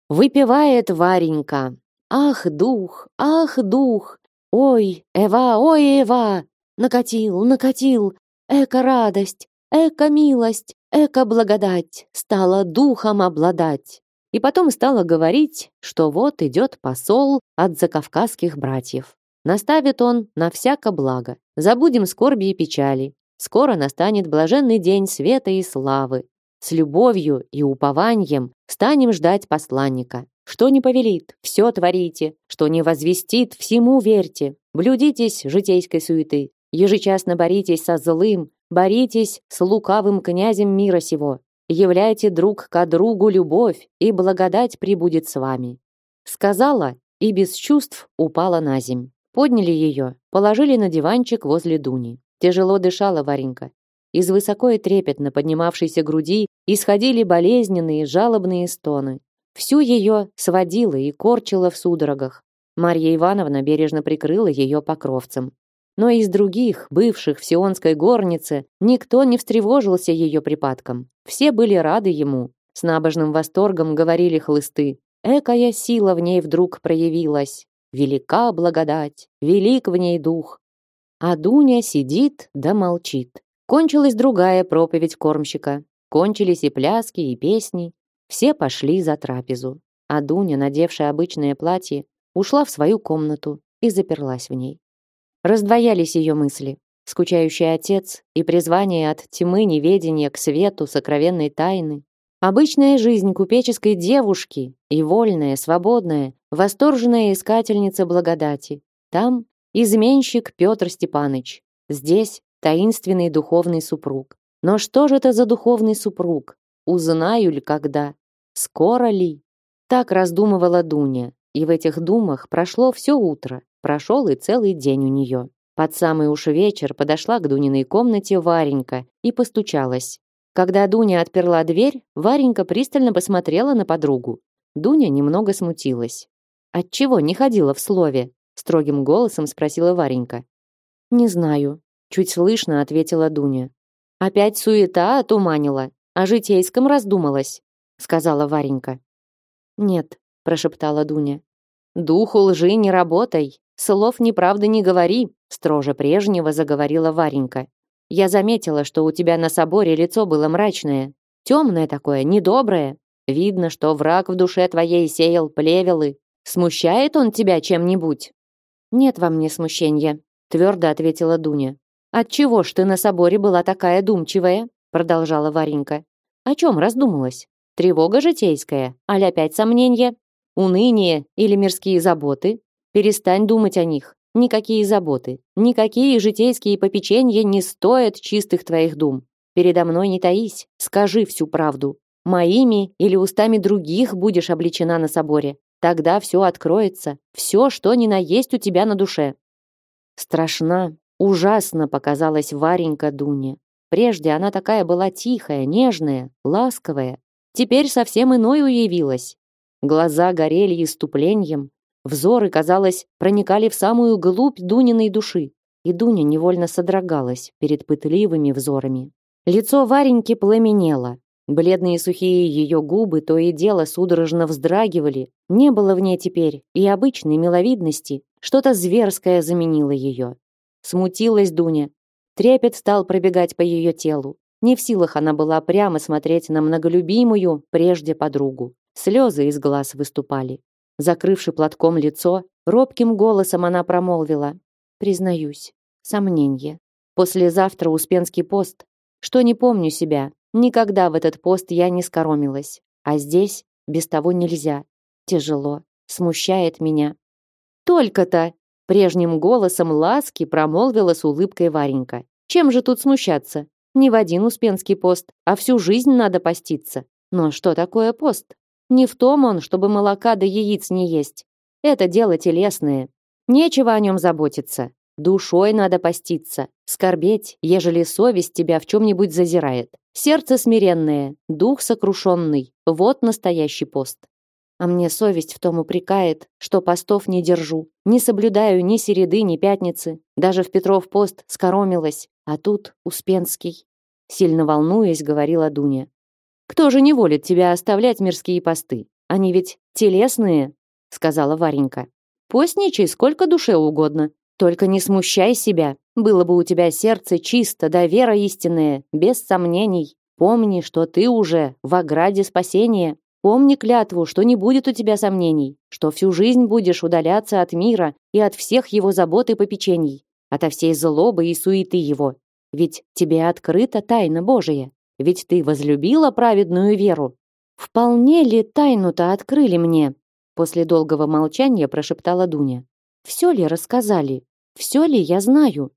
Выпивает Варенька, Ах, дух, ах, дух! Ой, Эва, ой, Эва! Накатил, накатил! Эка радость, эка милость, эка благодать! Стала духом обладать!» И потом стала говорить, что вот идет посол от закавказских братьев. Наставит он на всяко благо. Забудем скорби и печали. Скоро настанет блаженный день света и славы. С любовью и упованием станем ждать посланника. Что не повелит, все творите, что не возвестит, всему верьте. Блюдитесь житейской суеты, ежечасно боритесь со злым, боритесь с лукавым князем мира сего. Являйте друг к другу любовь, и благодать прибудет с вами. Сказала и без чувств упала на земь. Подняли ее, положили на диванчик возле Дуни. Тяжело дышала Варенька. Из высоко и трепетно поднимавшейся груди исходили болезненные жалобные стоны. Всю ее сводило и корчило в судорогах. Марья Ивановна бережно прикрыла ее покровцем. Но из других, бывших в Сионской горнице, никто не встревожился ее припадком. Все были рады ему. С набожным восторгом говорили хлысты. Экая сила в ней вдруг проявилась. Велика благодать, велик в ней дух. А Дуня сидит да молчит. Кончилась другая проповедь кормщика. Кончились и пляски, и песни. Все пошли за трапезу, а Дуня, надевшая обычное платье, ушла в свою комнату и заперлась в ней. Раздвоялись ее мысли. Скучающий отец и призвание от тьмы неведения к свету сокровенной тайны. Обычная жизнь купеческой девушки и вольная, свободная, восторженная искательница благодати. Там изменщик Петр Степаныч. Здесь таинственный духовный супруг. Но что же это за духовный супруг? Узнаю ли когда? Скоро ли? Так раздумывала Дуня, и в этих думах прошло все утро, прошел и целый день у нее. Под самый уж вечер подошла к Дуниной комнате Варенька и постучалась. Когда Дуня отперла дверь, Варенька пристально посмотрела на подругу. Дуня немного смутилась. «Отчего не ходила в слове?» Строгим голосом спросила Варенька. «Не знаю», чуть слышно ответила Дуня. «Опять суета отуманила о житейском раздумалась», сказала Варенька. «Нет», прошептала Дуня. «Духу лжи не работай, слов неправды не говори», строже прежнего заговорила Варенька. «Я заметила, что у тебя на соборе лицо было мрачное, темное такое, недоброе. Видно, что враг в душе твоей сеял плевелы. Смущает он тебя чем-нибудь?» «Нет во мне смущения», твердо ответила Дуня. Отчего ж ты на соборе была такая думчивая? продолжала Варенька. О чем раздумалась? Тревога житейская, аль опять сомнения? Уныние или мирские заботы? Перестань думать о них. Никакие заботы, никакие житейские попечения не стоят чистых твоих дум. Передо мной не таись, скажи всю правду. Моими или устами других будешь обличена на соборе. Тогда все откроется, все, что ни на есть у тебя на душе. Страшна, ужасно показалась Варенька Дуне. Прежде она такая была тихая, нежная, ласковая. Теперь совсем иной уявилась. Глаза горели иступлением, взоры, казалось, проникали в самую глубь Дуниной души, и Дуня невольно содрогалась перед пытливыми взорами. Лицо Вареньки пламенело, бледные сухие ее губы то и дело судорожно вздрагивали, не было в ней теперь и обычной миловидности, что-то зверское заменило ее. Смутилась Дуня. Трепет стал пробегать по ее телу. Не в силах она была прямо смотреть на многолюбимую прежде подругу. Слезы из глаз выступали. Закрывши платком лицо, робким голосом она промолвила. «Признаюсь, сомнение. Послезавтра Успенский пост. Что не помню себя. Никогда в этот пост я не скоромилась. А здесь без того нельзя. Тяжело. Смущает меня. Только-то! Прежним голосом ласки промолвила с улыбкой Варенька. Чем же тут смущаться? Не в один Успенский пост, а всю жизнь надо поститься. Но что такое пост? Не в том он, чтобы молока да яиц не есть. Это дело телесное. Нечего о нем заботиться. Душой надо поститься, скорбеть, ежели совесть тебя в чем-нибудь зазирает. Сердце смиренное, дух сокрушенный. Вот настоящий пост. А мне совесть в том упрекает, что постов не держу. Не соблюдаю ни середы, ни пятницы. Даже в Петров пост скоромилась. А тут Успенский. Сильно волнуясь, говорила Дуня. Кто же не волит тебя оставлять мирские посты? Они ведь телесные, сказала Варенька. Постничай сколько душе угодно, только не смущай себя. Было бы у тебя сердце чисто, да вера истинная, без сомнений. Помни, что ты уже в ограде спасения. Помни клятву, что не будет у тебя сомнений, что всю жизнь будешь удаляться от мира и от всех его забот и попечений, ото всей злобы и суеты его. Ведь тебе открыта тайна Божия. Ведь ты возлюбила праведную веру. Вполне ли тайну-то открыли мне? После долгого молчания прошептала Дуня. Все ли рассказали? Все ли я знаю?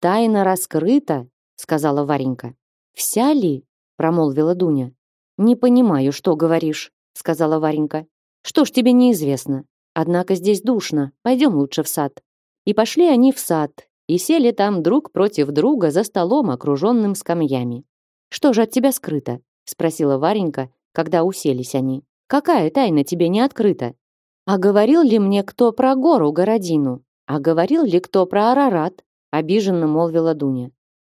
Тайна раскрыта, сказала Варенька. Вся ли? промолвила Дуня. Не понимаю, что говоришь, сказала Варенька. Что ж тебе неизвестно? Однако здесь душно. Пойдем лучше в сад. И пошли они в сад и сели там друг против друга за столом, окруженным скамьями. Что же от тебя скрыто? спросила Варенька, когда уселись они. Какая тайна тебе не открыта? А говорил ли мне кто про гору Городину? А говорил ли кто про Арарат? Обиженно молвила Дуня.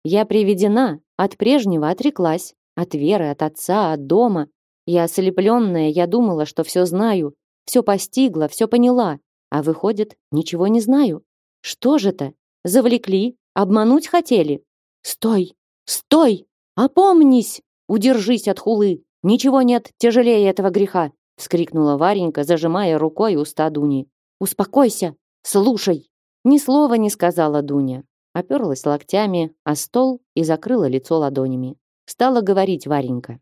Я приведена, от прежнего отреклась. От веры, от отца, от дома. Я ослепленная, я думала, что все знаю. Все постигла, все поняла. А выходит, ничего не знаю. Что же это? Завлекли? Обмануть хотели? Стой! Стой! Опомнись! Удержись от хулы! Ничего нет тяжелее этого греха вскрикнула Варенька, зажимая рукой уста Дуни. Успокойся, слушай. Ни слова не сказала Дуня, оперлась локтями о стол и закрыла лицо ладонями. Стала говорить Варенька.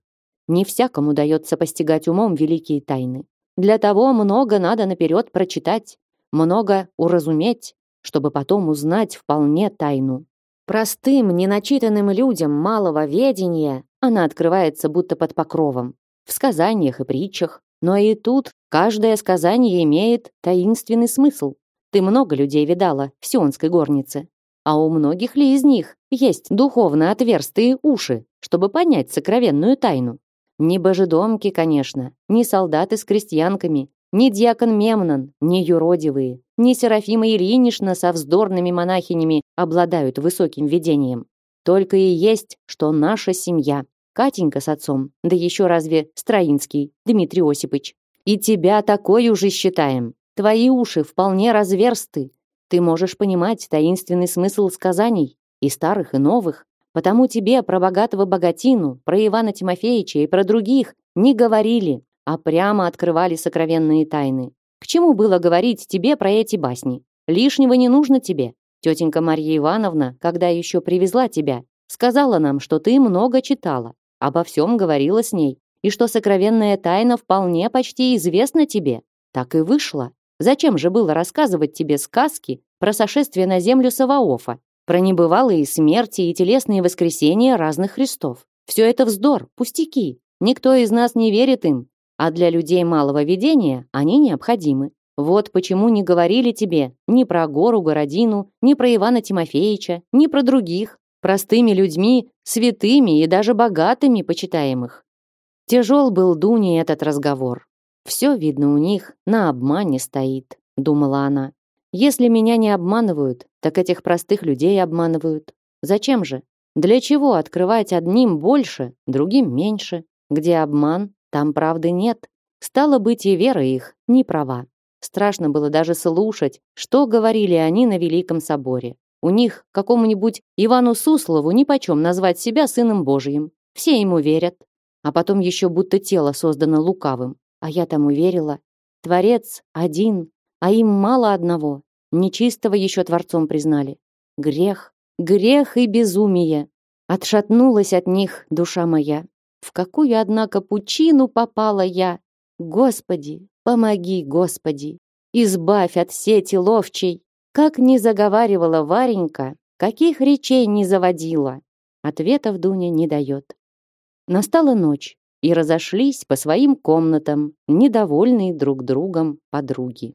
Не всякому дается постигать умом великие тайны. Для того много надо наперед прочитать, много уразуметь, чтобы потом узнать вполне тайну. Простым, неначитанным людям малого ведения она открывается будто под покровом. В сказаниях и притчах, но и тут каждое сказание имеет таинственный смысл. Ты много людей видала в Сионской горнице. А у многих ли из них есть духовно отверстые уши, чтобы понять сокровенную тайну? Не божедомки, конечно, не солдаты с крестьянками, не дьякон Мемнон, не юродивые, не Серафима Ильинична со вздорными монахинями обладают высоким видением. Только и есть, что наша семья, Катенька с отцом, да еще разве Строинский, Дмитрий Осипович. И тебя такой уже считаем. Твои уши вполне разверсты. Ты можешь понимать таинственный смысл сказаний, и старых, и новых. Потому тебе про богатого богатину, про Ивана Тимофеевича и про других не говорили, а прямо открывали сокровенные тайны. К чему было говорить тебе про эти басни? Лишнего не нужно тебе. Тетенька Марья Ивановна, когда еще привезла тебя, сказала нам, что ты много читала, обо всем говорила с ней, и что сокровенная тайна вполне почти известна тебе. Так и вышло. Зачем же было рассказывать тебе сказки про сошествие на землю Саваофа, про небывалые смерти и телесные воскресения разных Христов? Все это вздор, пустяки. Никто из нас не верит им, а для людей малого видения они необходимы. Вот почему не говорили тебе ни про гору Городину, ни про Ивана Тимофеевича, ни про других, простыми людьми, святыми и даже богатыми почитаемых. Тяжел был Дуне этот разговор. Все, видно, у них на обмане стоит, думала она. Если меня не обманывают, так этих простых людей обманывают. Зачем же? Для чего открывать одним больше, другим меньше? Где обман, там правды нет. Стало быть, и вера их не права. Страшно было даже слушать, что говорили они на Великом соборе. У них какому-нибудь Ивану Суслову нипочем назвать себя сыном Божьим. Все ему верят. А потом еще будто тело создано лукавым. А я тому верила. Творец один, а им мало одного. Нечистого еще Творцом признали. Грех, грех и безумие. Отшатнулась от них душа моя. В какую, однако, пучину попала я? Господи, Помоги, Господи, избавь от сети ловчей. Как не заговаривала Варенька, каких речей не заводила. Ответов Дуня не дает. Настала ночь, и разошлись по своим комнатам, недовольные друг другом подруги.